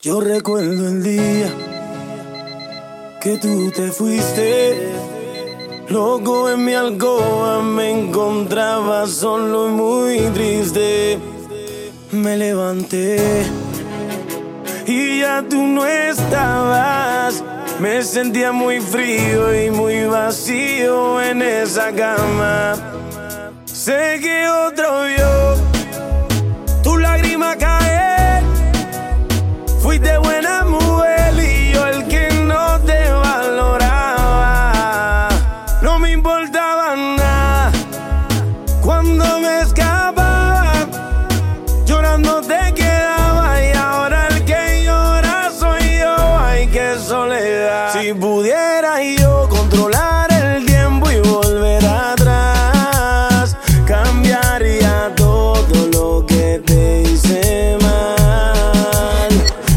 Yo recuerdo el día que tú te fuiste. Loco en mi alcoba me encontraba solo y muy triste. Me levanté y ya tú no estabas. Me sentía muy frío y muy vacío en esa cama. Sé que otro vio tu lágrima. Si pudiera yo controlar el tiempo y volver atrás, cambiaría todo lo que te hice mal.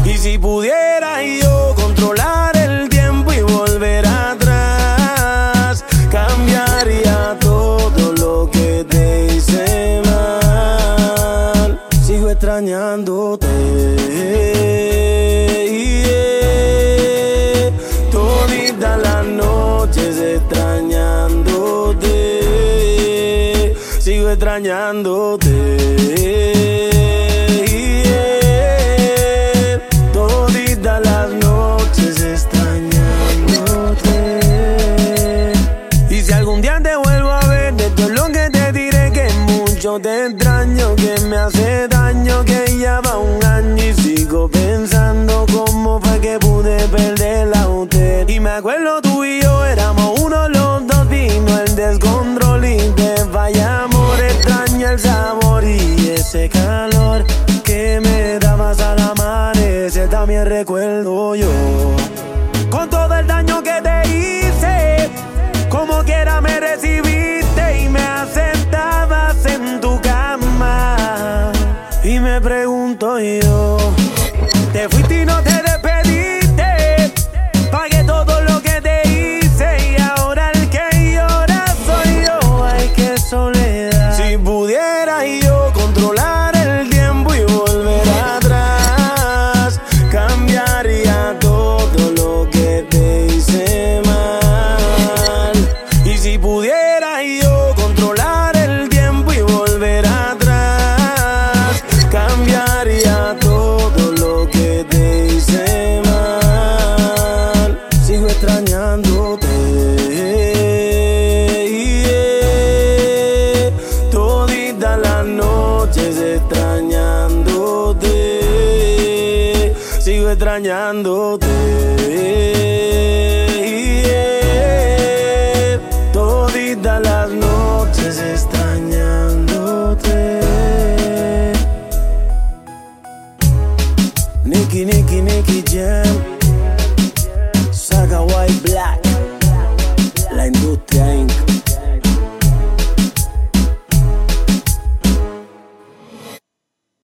Y si pudiera yo Extrañándote. las noches extrañándote. Y si algún día te vuelvo a ver, de todo lo que te diré que mucho te extraño, que me hace daño, que ya va un año y sigo pensando cómo fue que pude perderla a usted. Y me acuerdo tú recuerdo yo. Con todo el daño que te hice, como quiera me Todita las noches extrañándote. Sigo extrañándote. Todita las noches extrañándote. Nicky, Nicky, Nicky Jam. Saga White Black.